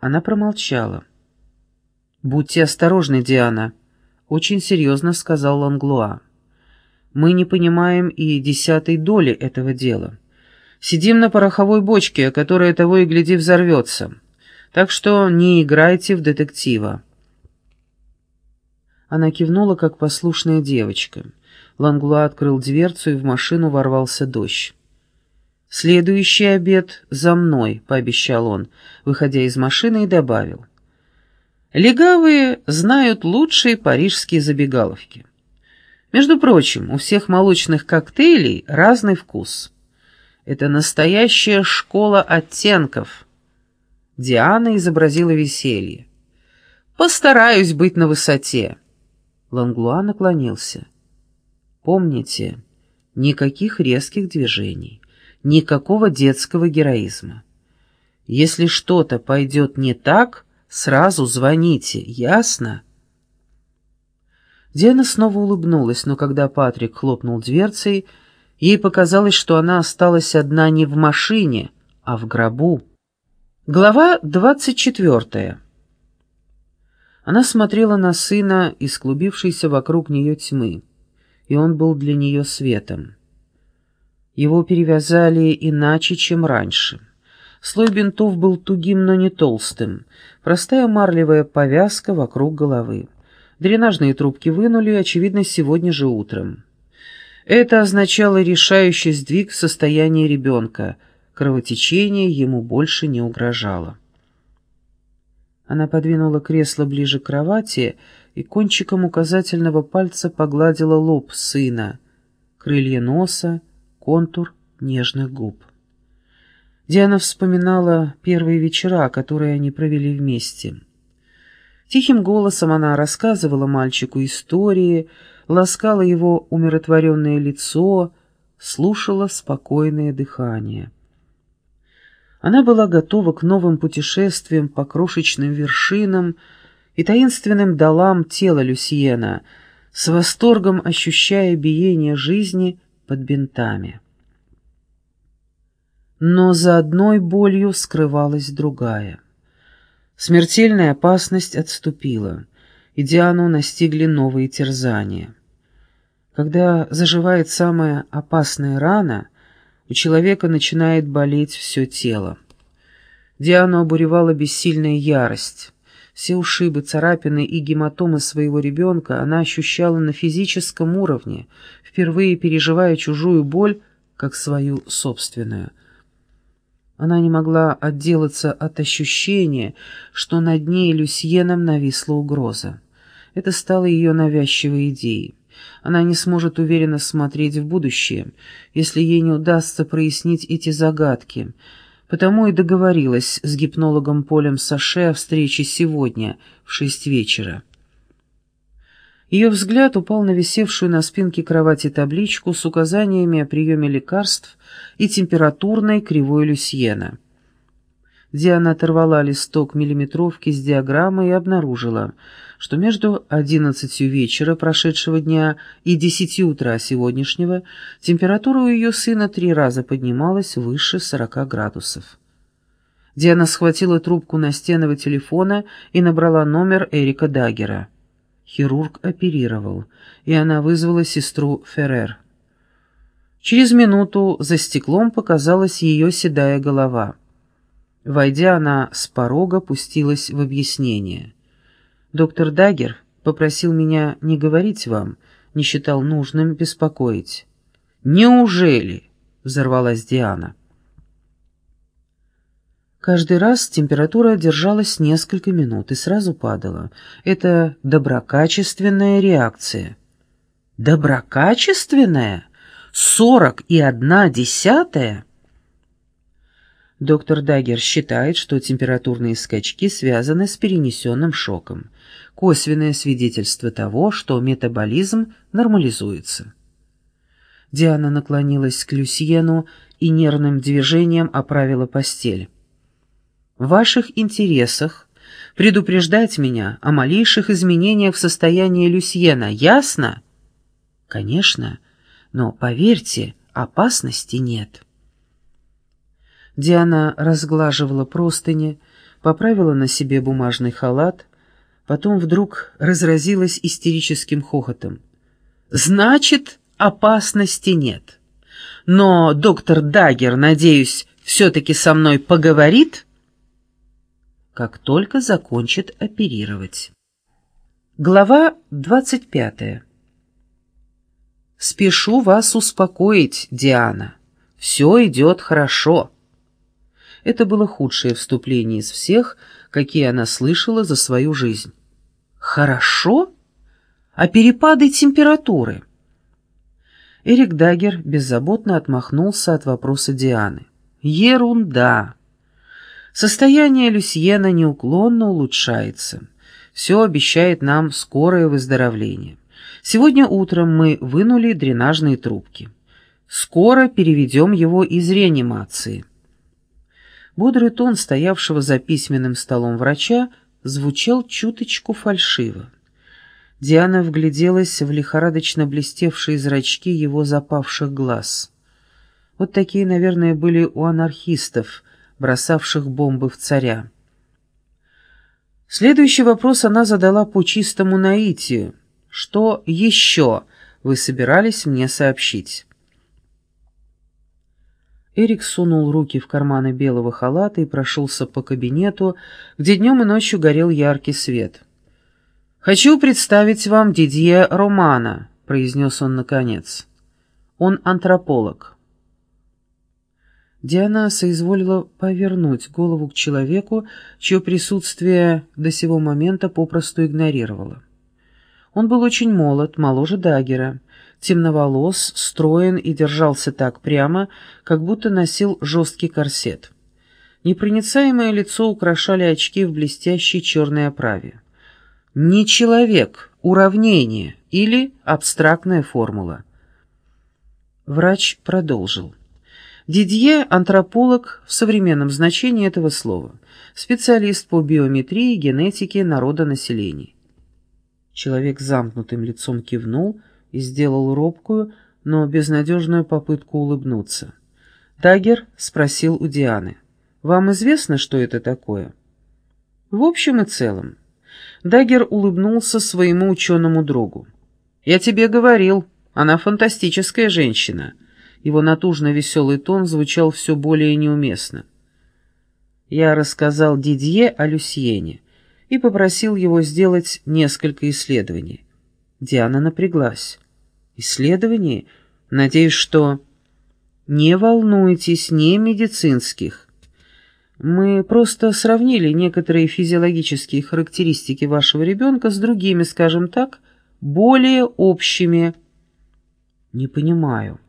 Она промолчала. «Будьте осторожны, Диана», — очень серьезно сказал Ланглуа. «Мы не понимаем и десятой доли этого дела. Сидим на пороховой бочке, которая того и гляди взорвется. Так что не играйте в детектива». Она кивнула, как послушная девочка. Ланглуа открыл дверцу, и в машину ворвался дождь. «Следующий обед за мной», — пообещал он, выходя из машины, и добавил. «Легавые знают лучшие парижские забегаловки. Между прочим, у всех молочных коктейлей разный вкус. Это настоящая школа оттенков». Диана изобразила веселье. «Постараюсь быть на высоте». Ланглуа наклонился. «Помните, никаких резких движений» никакого детского героизма. Если что-то пойдет не так, сразу звоните, ясно?» Диана снова улыбнулась, но когда Патрик хлопнул дверцей, ей показалось, что она осталась одна не в машине, а в гробу. Глава двадцать четвертая. Она смотрела на сына из вокруг нее тьмы, и он был для нее светом. Его перевязали иначе, чем раньше. Слой бинтов был тугим, но не толстым. Простая марлевая повязка вокруг головы. Дренажные трубки вынули, очевидно, сегодня же утром. Это означало решающий сдвиг в состоянии ребенка. Кровотечение ему больше не угрожало. Она подвинула кресло ближе к кровати и кончиком указательного пальца погладила лоб сына, крылья носа, контур нежных губ. Диана вспоминала первые вечера, которые они провели вместе. Тихим голосом она рассказывала мальчику истории, ласкала его умиротворенное лицо, слушала спокойное дыхание. Она была готова к новым путешествиям по крошечным вершинам и таинственным долам тела Люсьена, с восторгом ощущая биение жизни под бинтами. Но за одной болью скрывалась другая. Смертельная опасность отступила, и Диану настигли новые терзания. Когда заживает самая опасная рана, у человека начинает болеть все тело. Диану обуревала бессильная ярость. Все ушибы, царапины и гематомы своего ребенка она ощущала на физическом уровне, впервые переживая чужую боль, как свою собственную. Она не могла отделаться от ощущения, что над ней Люсьеном нависла угроза. Это стало ее навязчивой идеей. Она не сможет уверенно смотреть в будущее, если ей не удастся прояснить эти загадки — Потому и договорилась с гипнологом Полем Саше о встрече сегодня в шесть вечера. Ее взгляд упал на висевшую на спинке кровати табличку с указаниями о приеме лекарств и температурной кривой Люсьена. Диана оторвала листок миллиметровки с диаграммой и обнаружила, что между одиннадцатью вечера прошедшего дня и десятью утра сегодняшнего температура у ее сына три раза поднималась выше сорока градусов. Диана схватила трубку настенного телефона и набрала номер Эрика Даггера. Хирург оперировал, и она вызвала сестру Феррер. Через минуту за стеклом показалась ее седая голова — Войдя, она с порога пустилась в объяснение. «Доктор Дагер попросил меня не говорить вам, не считал нужным беспокоить». «Неужели?» — взорвалась Диана. Каждый раз температура держалась несколько минут и сразу падала. Это доброкачественная реакция. Доброкачественная? Сорок и одна десятая? Доктор Дагер считает, что температурные скачки связаны с перенесенным шоком. Косвенное свидетельство того, что метаболизм нормализуется. Диана наклонилась к Люсьену и нервным движением оправила постель. «В ваших интересах предупреждать меня о малейших изменениях в состоянии Люсьена, ясно?» «Конечно, но, поверьте, опасности нет». Диана разглаживала простыни, поправила на себе бумажный халат, потом вдруг разразилась истерическим хохотом. «Значит, опасности нет. Но доктор Дагер, надеюсь, все-таки со мной поговорит?» как только закончит оперировать. Глава двадцать пятая. «Спешу вас успокоить, Диана. Все идет хорошо». Это было худшее вступление из всех, какие она слышала за свою жизнь. «Хорошо? А перепады температуры?» Эрик Дагер беззаботно отмахнулся от вопроса Дианы. «Ерунда. Состояние Люсьена неуклонно улучшается. Все обещает нам скорое выздоровление. Сегодня утром мы вынули дренажные трубки. Скоро переведем его из реанимации. Бодрый тон стоявшего за письменным столом врача звучал чуточку фальшиво. Диана вгляделась в лихорадочно блестевшие зрачки его запавших глаз. Вот такие, наверное, были у анархистов, бросавших бомбы в царя. Следующий вопрос она задала по чистому наитию. «Что еще вы собирались мне сообщить?» Эрик сунул руки в карманы белого халата и прошелся по кабинету, где днем и ночью горел яркий свет. «Хочу представить вам Дидье Романа», — произнес он наконец. «Он антрополог». Диана соизволила повернуть голову к человеку, чье присутствие до сего момента попросту игнорировала. Он был очень молод, моложе Дагера, темноволос, строен и держался так прямо, как будто носил жесткий корсет. Непроницаемое лицо украшали очки в блестящей черной оправе. Не человек, уравнение или абстрактная формула. Врач продолжил. Дидье – антрополог в современном значении этого слова, специалист по биометрии и генетике народонаселения. Человек с замкнутым лицом кивнул и сделал робкую, но безнадежную попытку улыбнуться. Дагер спросил у Дианы, «Вам известно, что это такое?» «В общем и целом». Дагер улыбнулся своему ученому другу. «Я тебе говорил, она фантастическая женщина». Его натужно веселый тон звучал все более неуместно. Я рассказал Дидье о Люсьене и попросил его сделать несколько исследований. Диана напряглась. «Исследований? Надеюсь, что...» «Не волнуйтесь, не медицинских. Мы просто сравнили некоторые физиологические характеристики вашего ребенка с другими, скажем так, более общими». «Не понимаю».